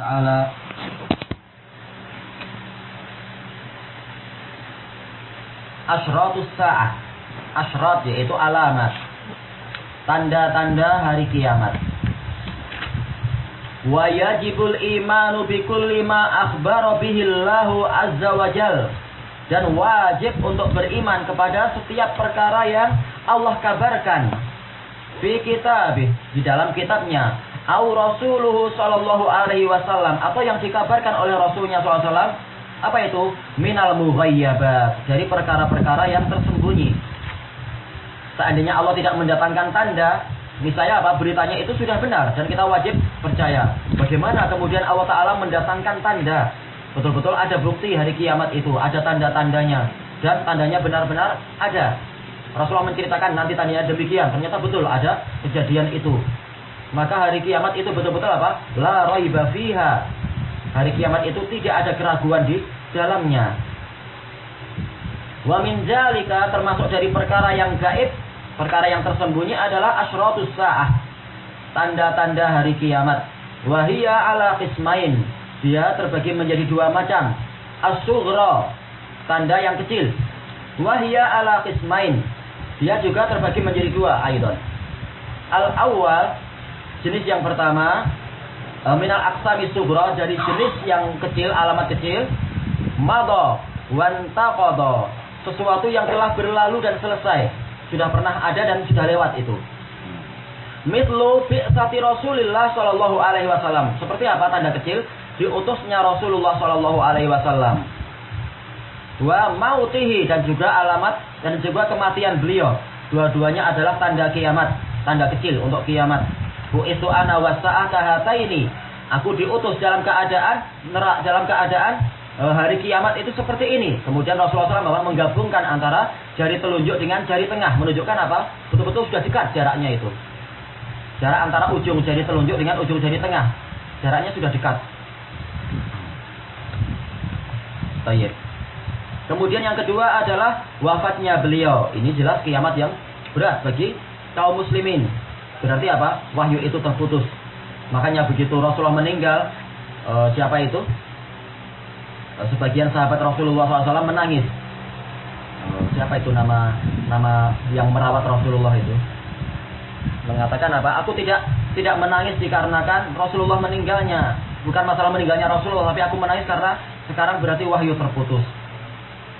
Ta'ala. Ashratus sa'ah. Ashrat yaitu alamat. Tanda-tanda hari kiamat. Wa yajibul imanu bikulli ma akhbara bihillahu azza wa jal. Dan wajib untuk beriman kepada setiap perkara yang Allah kabarkan. Fi kitabih Di dalam kitabnya Au rasuluhu sallallahu alaihi wasallam Atau yang dikabarkan oleh rasulnya wasallam apa itu? Minal mughayyabat. Dari perkara-perkara yang tersembunyi. Seandainya Allah tidak mendatangkan tanda, misalnya apa? Beritanya itu sudah benar dan kita wajib percaya. Bagaimana kemudian Allah Ta'ala mendatangkan tanda? Betul-betul ada bukti hari kiamat itu, ada tanda-tandanya. Dan tandanya benar-benar ada. Rasulullah menceritakan nanti tandanya demikian. Ternyata betul ada kejadian itu. Maka hari kiamat itu betul-betul apa? La raiba fiha Hari kiamat itu tidak ada keraguan di dalamnya. Wa min zalika termasuk dari perkara yang gaib, perkara yang tersembunyi adalah asyratus saah. Tanda-tanda hari kiamat. Wahia ala qismain. Dia terbagi menjadi dua macam. As-sughra, tanda yang kecil. Wahia ala qismain. Dia juga terbagi menjadi dua aidon. Al-awwal jenis yang pertama Eh, minal aksami sugra dari jenis yang kecil, alamat kecil. Mado, wantaqado. Sesuatu yang telah berlalu dan selesai. Sudah pernah ada dan sudah lewat itu. Mitlu bi'sati Rasulillah Shallallahu alaihi wasallam. Seperti apa tanda kecil? Diutusnya Rasulullah Shallallahu alaihi wasallam. Wa mautihi dan juga alamat dan juga kematian beliau. Dua-duanya adalah tanda kiamat, tanda kecil untuk kiamat. Bu itu ana wasa'ata ini. Aku diutus dalam keadaan nerak dalam keadaan e, hari kiamat itu seperti ini. Kemudian Rasulullah SAW menggabungkan antara jari telunjuk dengan jari tengah, menunjukkan apa? Betul-betul sudah dekat jaraknya itu. Jarak antara ujung jari telunjuk dengan ujung jari tengah, jaraknya sudah dekat. Baik. Kemudian yang kedua adalah wafatnya beliau. Ini jelas kiamat yang berat bagi kaum muslimin. Berarti apa? Wahyu itu terputus. Makanya begitu Rasulullah meninggal, e, siapa itu? E, sebagian sahabat Rasulullah SAW menangis. E, siapa itu nama nama yang merawat Rasulullah itu? Mengatakan apa? Aku tidak tidak menangis dikarenakan Rasulullah meninggalnya. Bukan masalah meninggalnya Rasulullah, tapi aku menangis karena sekarang berarti wahyu terputus.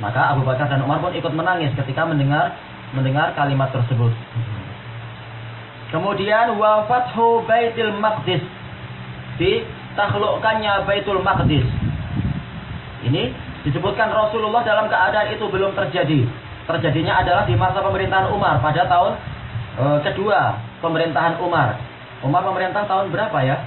Maka Abu Bakar dan Umar pun ikut menangis ketika mendengar mendengar kalimat tersebut. Kemudian wafathu Baitul Maqdis. Ditaklukkannya Baitul Maqdis. Ini disebutkan Rasulullah dalam keadaan itu belum terjadi. Terjadinya adalah di masa pemerintahan Umar pada tahun e, kedua pemerintahan Umar. Umar pemerintah tahun berapa ya?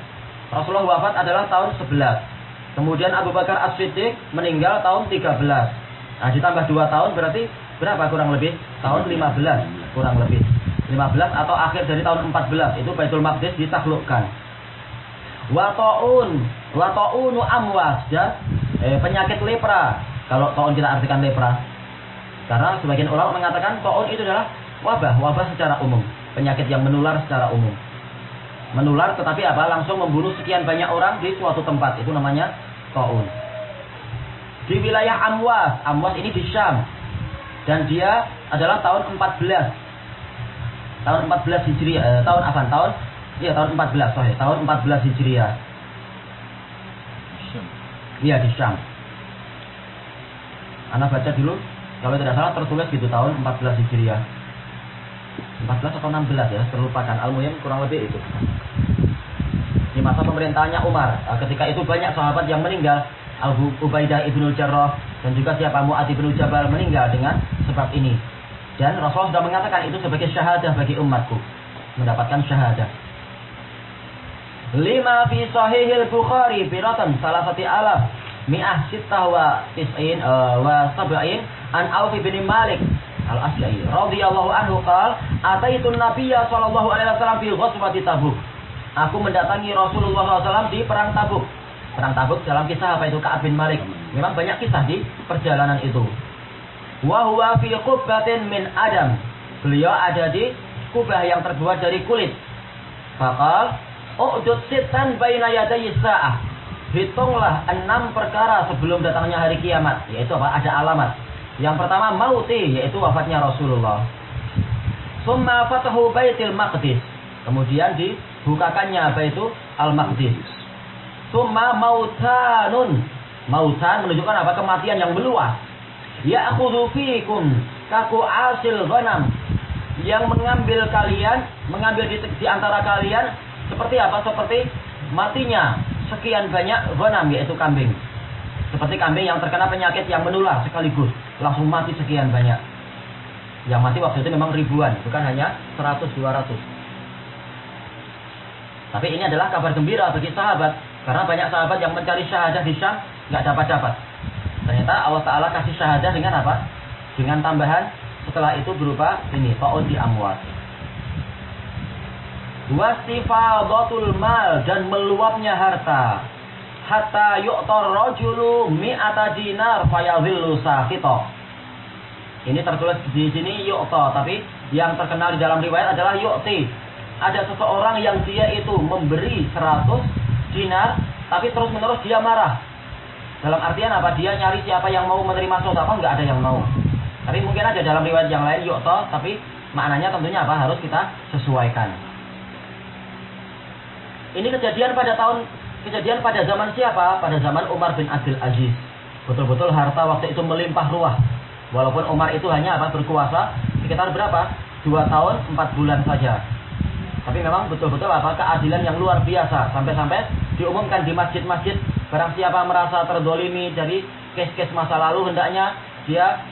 Rasulullah wafat adalah tahun 11. Kemudian Abu Bakar As-Siddiq meninggal tahun 13. Nah, ditambah 2 tahun berarti berapa kurang lebih? Tahun 15 kurang lebih. 15 atau akhir dari tahun 14 itu Baitul Maqdis ditaklukkan. Wa taun, wa taunu amwas ya. Eh, penyakit lepra. Kalau taun kita artikan lepra. Karena sebagian ulama mengatakan taun itu adalah wabah, wabah secara umum, penyakit yang menular secara umum. Menular tetapi apa? Langsung membunuh sekian banyak orang di suatu tempat. Itu namanya taun. Di wilayah Amwas, Amwas ini di Syam. Dan dia adalah tahun 14 tahun 14 Hijriah, eh, tahun apa? Tahun iya tahun 14, sorry, tahun 14 Hijriah. Iya di Syam. Anak baca dulu, kalau tidak salah tertulis gitu tahun 14 Hijriah. 14 atau 16 ya, terlupakan. Al-Muhim kurang lebih itu. Di masa pemerintahannya Umar, eh, ketika itu banyak sahabat yang meninggal. Abu Ubaidah ibnu Jarrah dan juga siapa Mu'ad ibnu Jabal meninggal dengan sebab ini. Dan Rasulullah sudah mengatakan itu sebagai syahadah bagi umatku. Mendapatkan syahadah. Lima fi sahihil Bukhari biratan salah satu alaf mi'ah sitah wa tis'in uh, wa sab'in an Auf bin Malik al-Asy'ari radhiyallahu anhu qal ataitu nabiyya sallallahu alaihi wasallam fi ghazwati Tabuk. Aku mendatangi Rasulullah SAW di perang Tabuk. Perang Tabuk dalam kisah apa itu Ka'ab bin Malik. Memang banyak kisah di perjalanan itu. Wa fi min adam. Beliau ada di kubah yang terbuat dari kulit. Faqal, "U'dud sitan baina yadayi sa'ah." hitunglah enam perkara sebelum datangnya hari kiamat, yaitu apa? Ada alamat. Yang pertama mauti, yaitu wafatnya Rasulullah. Summa fatahu baitil maqdis. Kemudian dibukakannya baitu al-maqdis. Summa mautanun. Mautan menunjukkan apa? Kematian yang meluas. Ya aku fikum kaku asil ghanam. Yang mengambil kalian, mengambil di, di antara kalian seperti apa? Seperti matinya sekian banyak ghanam yaitu kambing. Seperti kambing yang terkena penyakit yang menular sekaligus, langsung mati sekian banyak. Yang mati waktu itu memang ribuan, bukan hanya 100 200. Tapi ini adalah kabar gembira bagi sahabat karena banyak sahabat yang mencari syahadah di Syam nggak dapat-dapat. Ternyata Allah Taala kasih syahadah dengan apa? Dengan tambahan setelah itu berupa ini di amwat. Wastifadatul mal dan meluapnya harta. Hatta yu'tar rajulu mi'ata dinar fayadhillu sakito. Ini tertulis di sini yu'ta, tapi yang terkenal di dalam riwayat adalah yu'ti. Ada seseorang yang dia itu memberi 100 dinar, tapi terus-menerus dia marah. Dalam artian apa? Dia nyari siapa yang mau menerima sedekah, nggak ada yang mau. Tapi mungkin ada dalam riwayat yang lain yu'ta, tapi maknanya tentunya apa? Harus kita sesuaikan. Ini kejadian pada tahun kejadian pada zaman siapa? Pada zaman Umar bin Abdul Aziz. Betul-betul harta waktu itu melimpah ruah. Walaupun Umar itu hanya apa berkuasa sekitar berapa? Dua tahun empat bulan saja. Tapi memang betul-betul apa keadilan yang luar biasa. Sampai-sampai diumumkan di masjid-masjid barang siapa merasa terdolimi dari kes-kes masa lalu hendaknya dia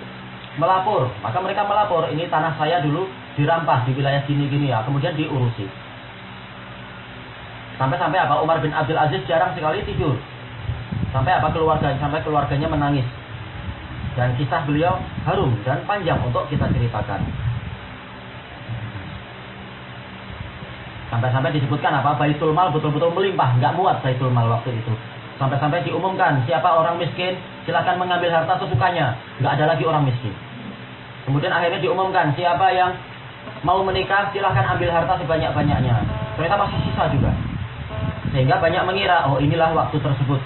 melapor. Maka mereka melapor, ini tanah saya dulu dirampas di wilayah gini-gini ya. Kemudian diurusi. Sampai-sampai apa? Umar bin Abdul Aziz jarang sekali tidur. Sampai apa keluarga sampai keluarganya menangis. Dan kisah beliau harum dan panjang untuk kita ceritakan. Sampai-sampai disebutkan apa? Baitul Mal betul-betul melimpah, nggak muat Baitul Mal waktu itu. Sampai-sampai diumumkan siapa orang miskin silahkan mengambil harta sesukanya, nggak ada lagi orang miskin. Kemudian akhirnya diumumkan siapa yang mau menikah silahkan ambil harta sebanyak-banyaknya. Ternyata masih sisa juga. Sehingga banyak mengira, oh inilah waktu tersebut.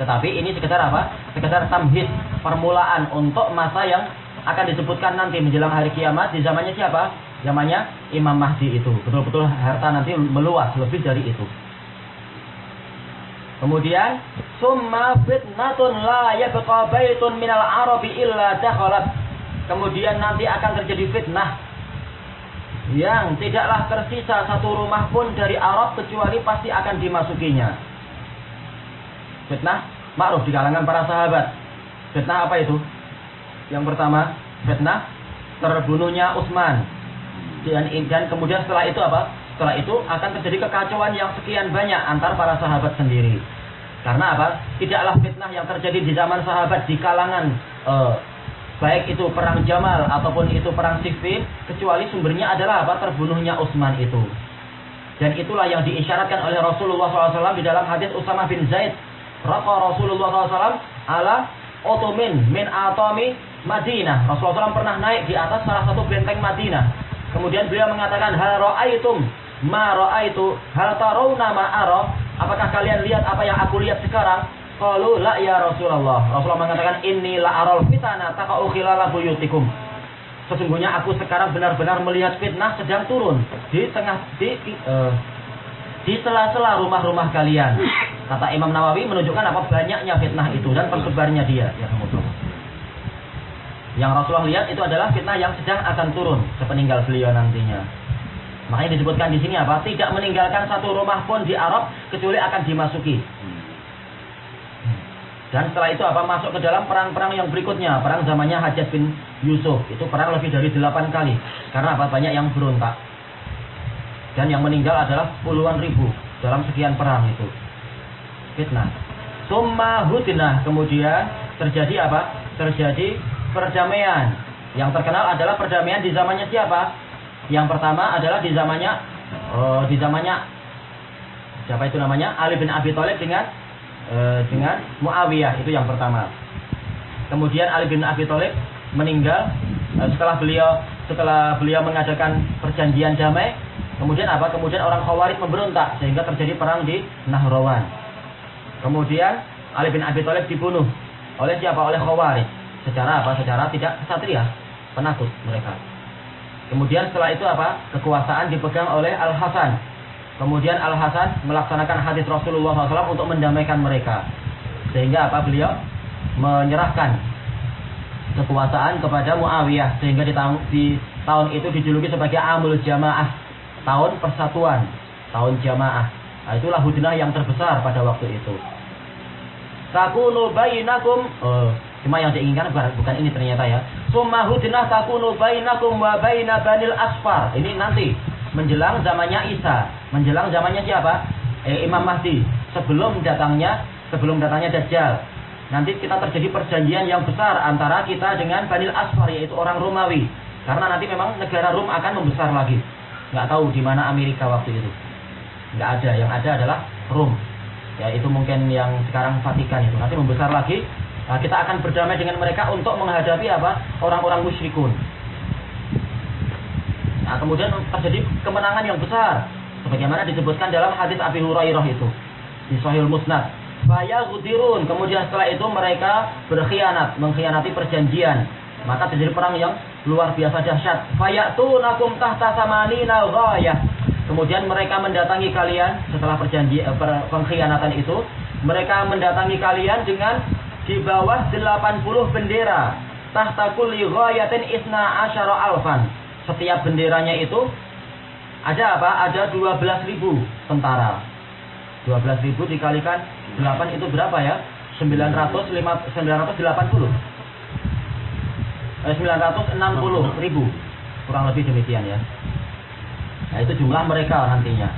Tetapi ini sekedar apa? Sekedar tamhid, permulaan untuk masa yang akan disebutkan nanti menjelang hari kiamat di zamannya siapa? Zamannya Imam Mahdi itu. Betul-betul harta nanti meluas lebih dari itu. Kemudian, summa fitnatun la yabqa baitun minal arabi illa dakhalat. Kemudian nanti akan terjadi fitnah yang tidaklah tersisa satu rumah pun dari Arab kecuali pasti akan dimasukinya. Fitnah ma'ruf di kalangan para sahabat. Fitnah apa itu? Yang pertama, fitnah terbunuhnya Utsman. Dan, dan kemudian setelah itu apa? Setelah itu akan terjadi kekacauan yang sekian banyak antar para sahabat sendiri. Karena apa? Tidaklah fitnah yang terjadi di zaman sahabat di kalangan uh, baik itu perang Jamal ataupun itu perang Siffin kecuali sumbernya adalah apa? Terbunuhnya Utsman itu. Dan itulah yang diisyaratkan oleh Rasulullah SAW di dalam hadis Usama bin Zaid. Raqa Rasulullah SAW ala otomin min atomi Madinah. Rasulullah SAW pernah naik di atas salah satu benteng Madinah. Kemudian beliau mengatakan hal ra'aitum ma ra'aitu hal tarawna ma ara apakah kalian lihat apa yang aku lihat sekarang Qalu la ya Rasulullah. Rasulullah mengatakan inni la aral fitana taqa'u khilala buyutikum. Sesungguhnya aku sekarang benar-benar melihat fitnah sedang turun di tengah di uh, di sela-sela rumah-rumah kalian. Kata Imam Nawawi menunjukkan apa banyaknya fitnah itu dan tersebarnya dia. Ya Yang Rasulullah lihat itu adalah fitnah yang sedang akan turun sepeninggal beliau nantinya. Makanya disebutkan di sini apa? Tidak meninggalkan satu rumah pun di Arab kecuali akan dimasuki. Dan setelah itu apa masuk ke dalam perang-perang yang berikutnya, perang zamannya Hajat bin Yusuf. Itu perang lebih dari delapan kali. Karena apa? Banyak yang berontak. Dan yang meninggal adalah puluhan ribu dalam sekian perang itu. Fitnah. Summa hudinah. Kemudian terjadi apa? Terjadi perdamaian. Yang terkenal adalah perdamaian di zamannya siapa? Yang pertama adalah di zamannya oh, di zamannya siapa itu namanya? Ali bin Abi Thalib dengan e, dengan Muawiyah itu yang pertama. Kemudian Ali bin Abi Thalib meninggal e, setelah beliau setelah beliau mengadakan perjanjian damai. Kemudian apa? Kemudian orang Khawarij memberontak sehingga terjadi perang di Nahrawan. Kemudian Ali bin Abi Thalib dibunuh oleh siapa? Oleh Khawarij. Secara apa? Secara tidak satria, penakut mereka. Kemudian setelah itu apa? Kekuasaan dipegang oleh Al Hasan. Kemudian Al Hasan melaksanakan hadis Rasulullah SAW untuk mendamaikan mereka. Sehingga apa? Beliau menyerahkan kekuasaan kepada Muawiyah sehingga di tahun, di tahun itu dijuluki sebagai Amul Jamaah, tahun persatuan, tahun jamaah. Nah, itulah hudnah yang terbesar pada waktu itu. Takunu bainakum oh, cuma yang diinginkan bukan, ini ternyata ya. Summa hudnah takunu bainakum wa baina banil asfar. Ini nanti menjelang zamannya Isa, menjelang zamannya siapa? Eh, Imam Mahdi. Sebelum datangnya sebelum datangnya Dajjal. Nanti kita terjadi perjanjian yang besar antara kita dengan Banil Asfar yaitu orang Romawi. Karena nanti memang negara Rom akan membesar lagi. Nggak tahu di mana Amerika waktu itu. Nggak ada, yang ada adalah Rom ya itu mungkin yang sekarang Vatikan itu nanti membesar lagi nah, kita akan berdamai dengan mereka untuk menghadapi apa? Orang-orang musyrikun. Nah kemudian terjadi kemenangan yang besar. Sebagaimana disebutkan dalam hadis Abi Hurairah itu. Di Sahih Musnad. Fayagudirun kemudian setelah itu mereka berkhianat. Mengkhianati perjanjian. Maka terjadi perang yang luar biasa dahsyat. Fayatunakum tahta samanina ghayah. Kemudian mereka mendatangi kalian setelah perjanjian eh, pengkhianatan itu, mereka mendatangi kalian dengan di bawah 80 bendera. Tahta kulli ghayatin isna asyara alfan. Setiap benderanya itu ada apa? Ada 12 ribu tentara. 12 ribu dikalikan 8 itu berapa ya? 900, 980 eh, 960 ribu kurang lebih demikian ya Nah itu jumlah mereka nantinya.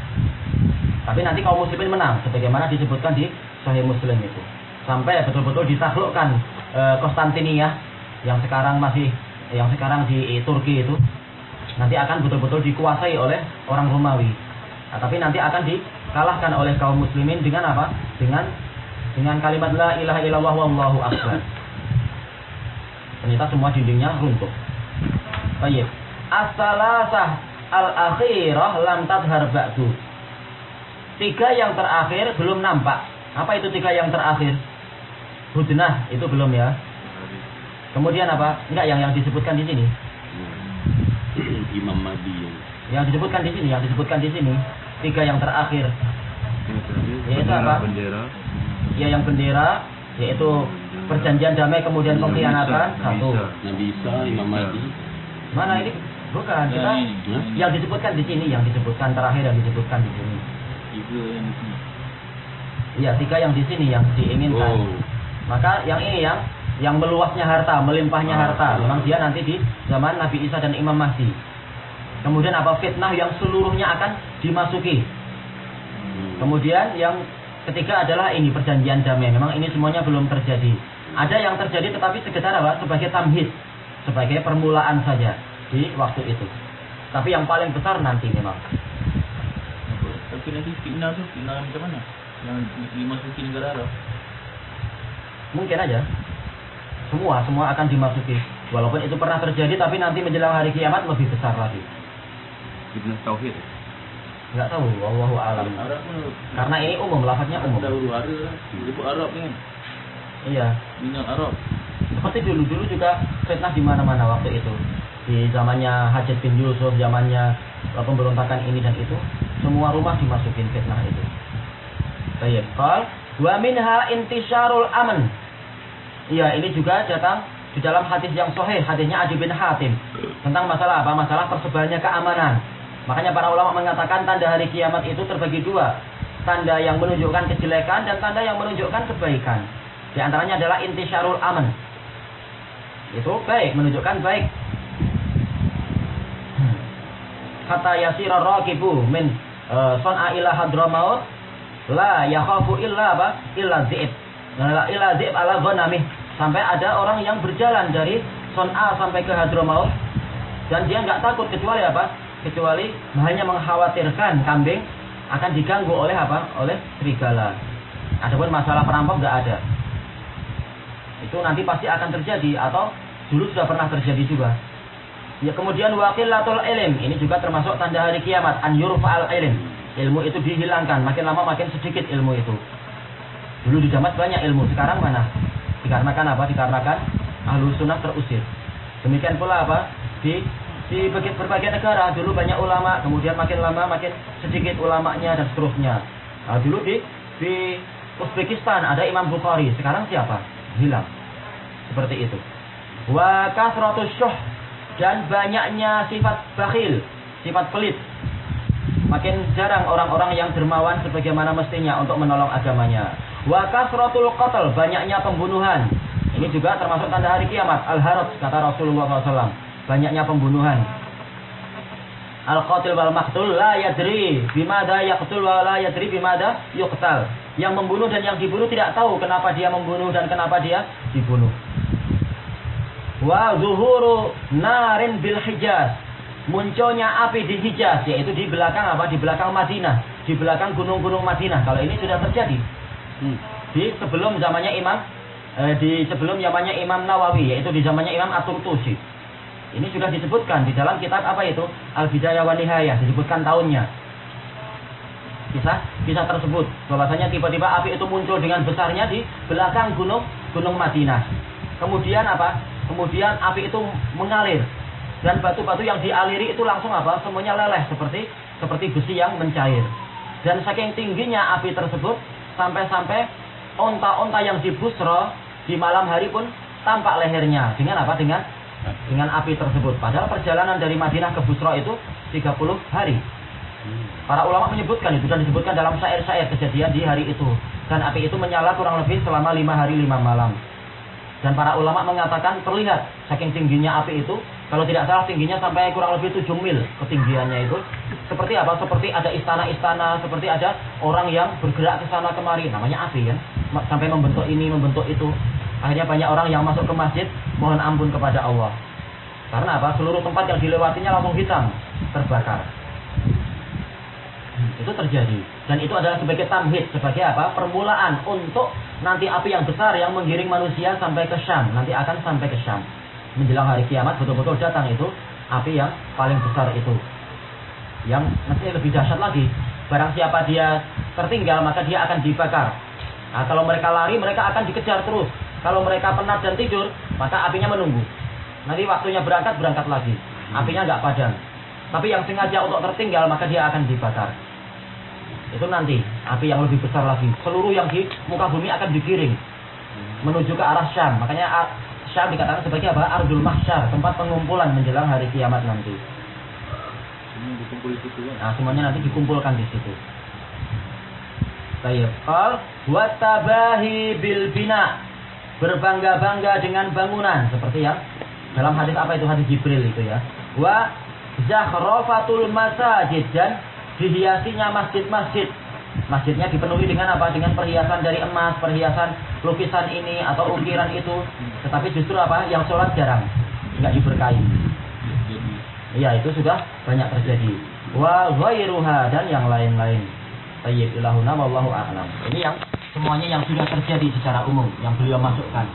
Tapi nanti kaum muslimin menang, sebagaimana disebutkan di Sahih Muslim itu. Sampai betul-betul ditaklukkan e, Konstantinia yang sekarang masih yang sekarang di Turki itu nanti akan betul-betul dikuasai oleh orang Romawi. Nah, tapi nanti akan dikalahkan oleh kaum muslimin dengan apa? Dengan dengan kalimat la ilaha illallah wallahu akbar. Ternyata semua dindingnya runtuh. Baik. As-salasah al-akhirah lam tadhar ba'du. Tiga yang terakhir belum nampak. Apa itu tiga yang terakhir? Hudnah itu belum ya. Kemudian apa? Enggak yang yang disebutkan di sini. Imam Mahdi. Yang disebutkan di sini, yang disebutkan di sini. Tiga yang terakhir. Yaitu apa? Bendera. Ya yang bendera yaitu perjanjian damai kemudian pengkhianatan satu. Nabi Isa, Imam Mahdi. Mana ini? Bukan, kita yang disebutkan di sini, yang disebutkan terakhir yang disebutkan di sini. Iya, tiga yang di sini yang diinginkan. Oh. Maka yang ini yang yang meluasnya harta, melimpahnya Ah, harta. ah. Memang dia nanti di zaman Nabi Isa dan Imam Mahdi. Kemudian apa fitnah yang seluruhnya akan dimasuki. Hmm. Kemudian yang ketiga adalah ini perjanjian damai. Memang ini semuanya belum terjadi. Ada yang terjadi tetapi sekedar apa? Sebagai tamhid, sebagai permulaan saja di waktu itu. Tapi yang paling besar nanti memang. Tapi nanti fitnah tu fitnah macam mana? Yang dimasuki negara Arab. Mungkin aja. Semua, semua akan dimasuki. Walaupun itu pernah terjadi, tapi nanti menjelang hari kiamat lebih besar lagi. Ibn Tauhid. Nggak tahu, wallahu alam. Karena ini umum, lafaznya umum. Disebut Arab kan. Iya. Minyak Arab. Seperti dulu-dulu juga fitnah di mana-mana waktu itu. Di zamannya Hajat bin Yusuf, zamannya eh, pemberontakan ini dan itu, semua rumah dimasukin fitnah itu. Baik, qal wa minha intisyarul aman. Iya, ini juga datang di dalam hadis yang sahih, hadisnya Adi bin Hatim tentang masalah apa? Masalah tersebarnya keamanan. Makanya para ulama mengatakan tanda hari kiamat itu terbagi dua. Tanda yang menunjukkan kejelekan dan tanda yang menunjukkan kebaikan. Di antaranya adalah intisyarul aman. Itu baik, menunjukkan baik. Kata yasira rakibu min uh, son'a ila hadramaut la yakhafu illa apa? Illa zi'ib. La illa ala ghanamih. Sampai ada orang yang berjalan dari son'a sampai ke hadramaut dan dia nggak takut kecuali apa? Kecuali hanya mengkhawatirkan kambing akan diganggu oleh apa? Oleh serigala. Adapun masalah perampok nggak ada. Itu nanti pasti akan terjadi atau dulu sudah pernah terjadi juga. Ya kemudian wakilatul ilm ini juga termasuk tanda hari kiamat an yurfa'al ilm. Ilmu itu dihilangkan, makin lama makin sedikit ilmu itu. Dulu di Damas banyak ilmu, sekarang mana? Dikarenakan apa? Dikarenakan ahlu sunnah terusir. Demikian pula apa? Di di berbagai negara dulu banyak ulama, kemudian makin lama makin sedikit ulamanya dan seterusnya. Nah, dulu di di Uzbekistan ada Imam Bukhari, sekarang siapa? Hilang. Seperti itu. Wa kasratus syuh dan banyaknya sifat bakhil, sifat pelit. Makin jarang orang-orang yang dermawan sebagaimana mestinya untuk menolong agamanya. Wa kasratul qatl, banyaknya pembunuhan. Ini juga termasuk tanda hari kiamat. Al-haraj kata Rasulullah SAW. Banyaknya pembunuhan. Al-qatil wal maqtul la yadri bimada yaqtul wa la yadri bimada yuqtal. Yang membunuh dan yang dibunuh tidak tahu kenapa dia membunuh dan kenapa dia dibunuh. Wa zuhuru narin bil Hijaz. Munculnya api di Hijaz yaitu di belakang apa? Di belakang Madinah, di belakang gunung-gunung Madinah. Kalau ini sudah terjadi. Hmm. Di sebelum zamannya Imam eh, di sebelum zamannya Imam Nawawi yaitu di zamannya Imam At-Turtusi. Ini sudah disebutkan di dalam kitab apa itu? Al-Bidayah wa Nihayah, disebutkan tahunnya. Kisah kisah tersebut bahwasanya tiba-tiba api itu muncul dengan besarnya di belakang gunung gunung Madinah. Kemudian apa? Kemudian api itu mengalir dan batu-batu yang dialiri itu langsung apa? Semuanya leleh seperti seperti besi yang mencair. Dan saking tingginya api tersebut sampai-sampai onta-onta yang di Busra di malam hari pun tampak lehernya dengan apa? Dengan dengan api tersebut. Padahal perjalanan dari Madinah ke Busra itu 30 hari. Para ulama menyebutkan itu dan disebutkan dalam syair-syair kejadian di hari itu. Dan api itu menyala kurang lebih selama lima hari lima malam. Dan para ulama mengatakan terlihat saking tingginya api itu, kalau tidak salah tingginya sampai kurang lebih 7 mil ketinggiannya itu. Seperti apa? Seperti ada istana-istana, seperti ada orang yang bergerak ke sana kemari. Namanya api kan. Sampai membentuk ini, membentuk itu. Akhirnya banyak orang yang masuk ke masjid mohon ampun kepada Allah. Karena apa? Seluruh tempat yang dilewatinya langsung hitam, terbakar. Itu terjadi. Dan itu adalah sebagai tamhid, sebagai apa? Permulaan untuk nanti api yang besar yang menggiring manusia sampai ke Syam. Nanti akan sampai ke Syam. Menjelang hari kiamat betul-betul datang itu api yang paling besar itu. Yang nanti lebih dahsyat lagi. Barang siapa dia tertinggal maka dia akan dibakar. Nah, kalau mereka lari mereka akan dikejar terus. Kalau mereka penat dan tidur maka apinya menunggu. Nanti waktunya berangkat berangkat lagi. Apinya nggak padam. Tapi yang sengaja untuk tertinggal maka dia akan dibakar. Itu nanti api yang lebih besar lagi. Seluruh yang di muka bumi akan digiring menuju ke arah Syam. Makanya ar- Syam dikatakan sebagai apa? Ardul Mahsyar, tempat pengumpulan menjelang hari kiamat nanti. Kan. Nah, semuanya nanti dikumpulkan di situ. Baik. Qal wa tabahi bil bina. Berbangga-bangga dengan bangunan seperti yang dalam hadis apa itu hadis Jibril itu ya. Wa zakhrafatul masajid dan dihiasinya masjid-masjid. Masjidnya dipenuhi dengan apa? Dengan perhiasan dari emas, perhiasan lukisan ini atau ukiran itu. Tetapi justru apa? Yang sholat jarang, nggak diberkahi. Iya itu sudah banyak terjadi. Wa ghairuha dan yang lain-lain. Tayyib ilahuna wallahu a'lam. Ini yang semuanya yang sudah terjadi secara umum yang beliau masukkan.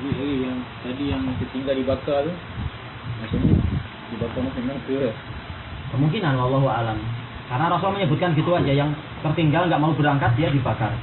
Eh, yang tadi yang tertinggal dibakar tu Maksudnya dibakar mana ke Kemungkinan wallahu a'lam. Karena Rasul menyebutkan gitu aja yang tertinggal nggak mau berangkat dia dibakar.